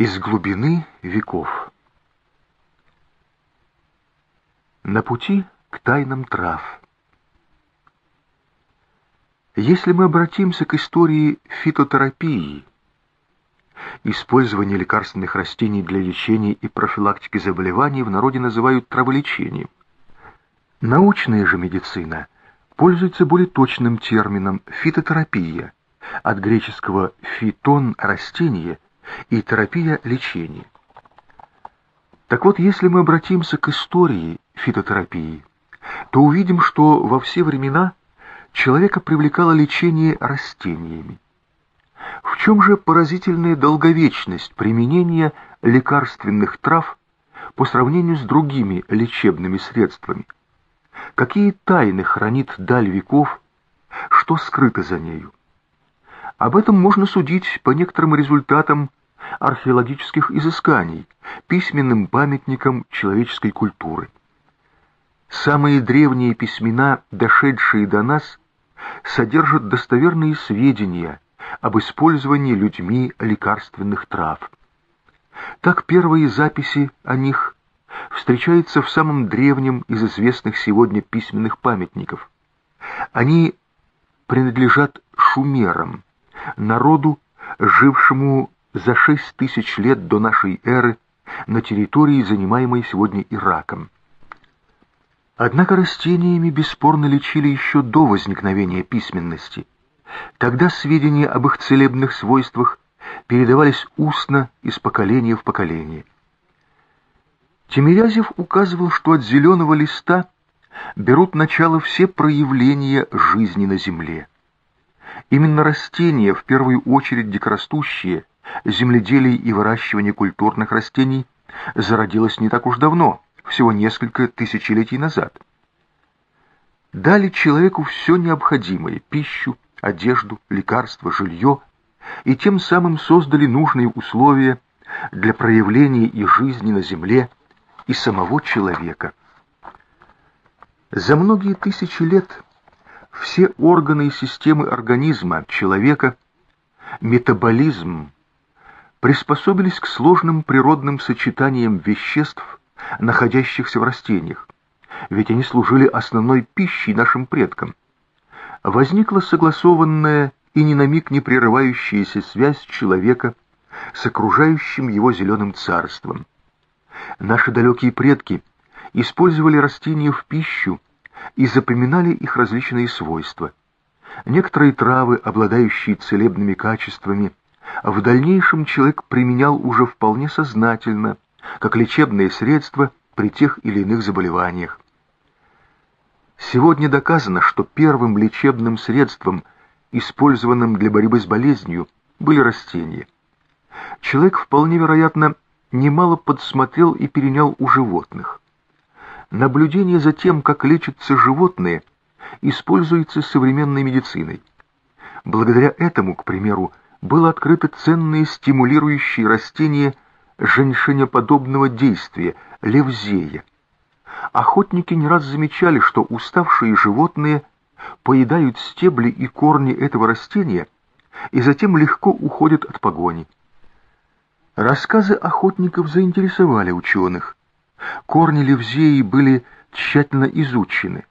из глубины веков. На пути к тайнам трав. Если мы обратимся к истории фитотерапии, использование лекарственных растений для лечения и профилактики заболеваний в народе называют траволечением. Научная же медицина пользуется более точным термином фитотерапия, от греческого «фитон» – растение и терапия – лечение. Так вот, если мы обратимся к истории фитотерапии, то увидим, что во все времена человека привлекало лечение растениями. В чем же поразительная долговечность применения лекарственных трав по сравнению с другими лечебными средствами? Какие тайны хранит даль веков, что скрыто за нею? Об этом можно судить по некоторым результатам археологических изысканий, письменным памятникам человеческой культуры. Самые древние письмена, дошедшие до нас, содержат достоверные сведения об использовании людьми лекарственных трав. Так первые записи о них встречаются в самом древнем из известных сегодня письменных памятников. Они принадлежат шумерам, народу, жившему за шесть тысяч лет до нашей эры на территории, занимаемой сегодня Ираком. Однако растениями бесспорно лечили еще до возникновения письменности. Тогда сведения об их целебных свойствах передавались устно из поколения в поколение. Тимирязев указывал, что от зеленого листа берут начало все проявления жизни на земле. Именно растения, в первую очередь дикорастущие, земледелие и выращивание культурных растений зародилось не так уж давно, всего несколько тысячелетий назад. Дали человеку все необходимое – пищу, одежду, лекарства, жилье, и тем самым создали нужные условия для проявления и жизни на земле и самого человека. За многие тысячи лет все органы и системы организма человека, метаболизм, приспособились к сложным природным сочетаниям веществ, находящихся в растениях, ведь они служили основной пищей нашим предкам. Возникла согласованная и ни на миг не прерывающаяся связь человека с окружающим его зеленым царством. Наши далекие предки использовали растения в пищу и запоминали их различные свойства. Некоторые травы, обладающие целебными качествами, в дальнейшем человек применял уже вполне сознательно, как лечебные средства при тех или иных заболеваниях. Сегодня доказано, что первым лечебным средством, использованным для борьбы с болезнью, были растения. Человек вполне вероятно немало подсмотрел и перенял у животных. Наблюдение за тем, как лечатся животные, используется современной медициной. Благодаря этому, к примеру, было открыто ценное стимулирующее растение женьшенеподобного действия – левзея. Охотники не раз замечали, что уставшие животные поедают стебли и корни этого растения и затем легко уходят от погони. Рассказы охотников заинтересовали ученых. Корни левзеи были тщательно изучены.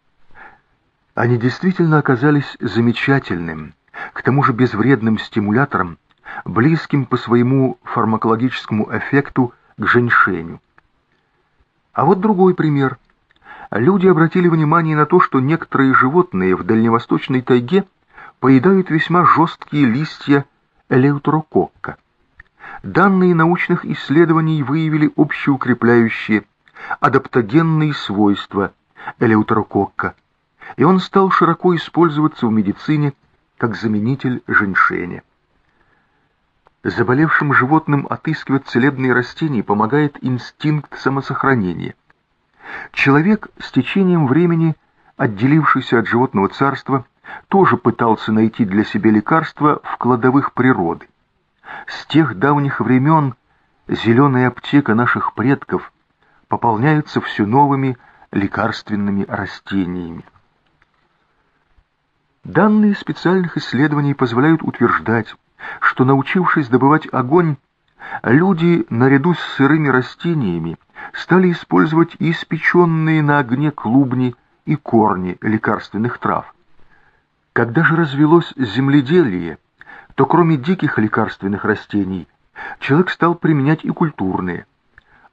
Они действительно оказались замечательным, к тому же безвредным стимулятором, близким по своему фармакологическому эффекту к женьшеню. А вот другой пример. Люди обратили внимание на то, что некоторые животные в дальневосточной тайге поедают весьма жесткие листья элеутерококка. Данные научных исследований выявили общеукрепляющие, адаптогенные свойства элеутерококка, и он стал широко использоваться в медицине как заменитель женьшеня. Заболевшим животным отыскивать целебные растения помогает инстинкт самосохранения. Человек с течением времени, отделившийся от животного царства, тоже пытался найти для себя лекарства в кладовых природы. С тех давних времен зеленая аптека наших предков пополняется все новыми лекарственными растениями. Данные специальных исследований позволяют утверждать, что научившись добывать огонь, люди наряду с сырыми растениями стали использовать испеченные на огне клубни и корни лекарственных трав. Когда же развелось земледелие, то кроме диких лекарственных растений, человек стал применять и культурные,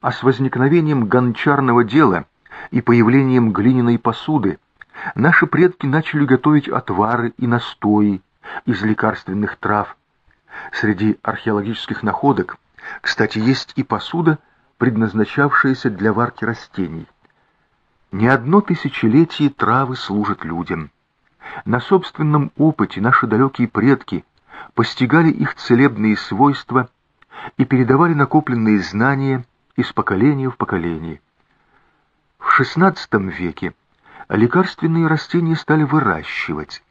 а с возникновением гончарного дела и появлением глиняной посуды наши предки начали готовить отвары и настои из лекарственных трав. Среди археологических находок, кстати, есть и посуда, предназначавшаяся для варки растений. Не одно тысячелетие травы служат людям. На собственном опыте наши далекие предки – постигали их целебные свойства и передавали накопленные знания из поколения в поколение. В XVI веке лекарственные растения стали выращивать.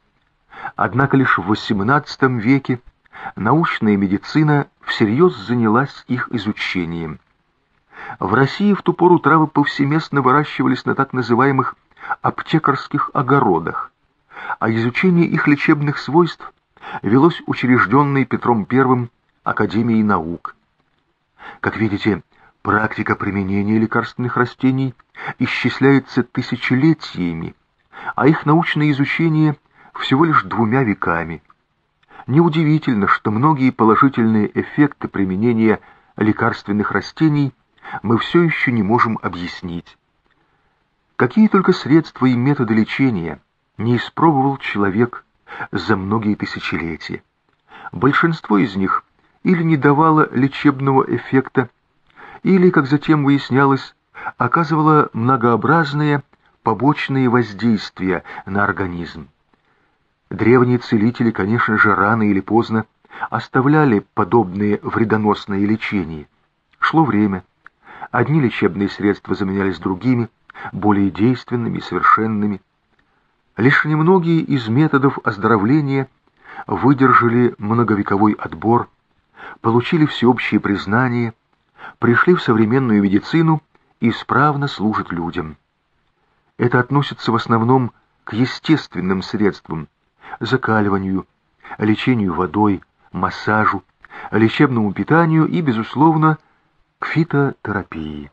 Однако лишь в XVIII веке научная медицина всерьез занялась их изучением. В России в ту пору травы повсеместно выращивались на так называемых аптекарских огородах, а изучение их лечебных свойств велось учрежденной Петром I Академией наук. Как видите, практика применения лекарственных растений исчисляется тысячелетиями, а их научное изучение всего лишь двумя веками. Неудивительно, что многие положительные эффекты применения лекарственных растений мы все еще не можем объяснить. Какие только средства и методы лечения не испробовал человек за многие тысячелетия. Большинство из них или не давало лечебного эффекта, или, как затем выяснялось, оказывало многообразные побочные воздействия на организм. Древние целители, конечно же, рано или поздно оставляли подобные вредоносные лечения. Шло время. Одни лечебные средства заменялись другими, более действенными совершенными. Лишь немногие из методов оздоровления выдержали многовековой отбор, получили всеобщее признание, пришли в современную медицину и исправно служат людям. Это относится в основном к естественным средствам, закаливанию, лечению водой, массажу, лечебному питанию и, безусловно, к фитотерапии.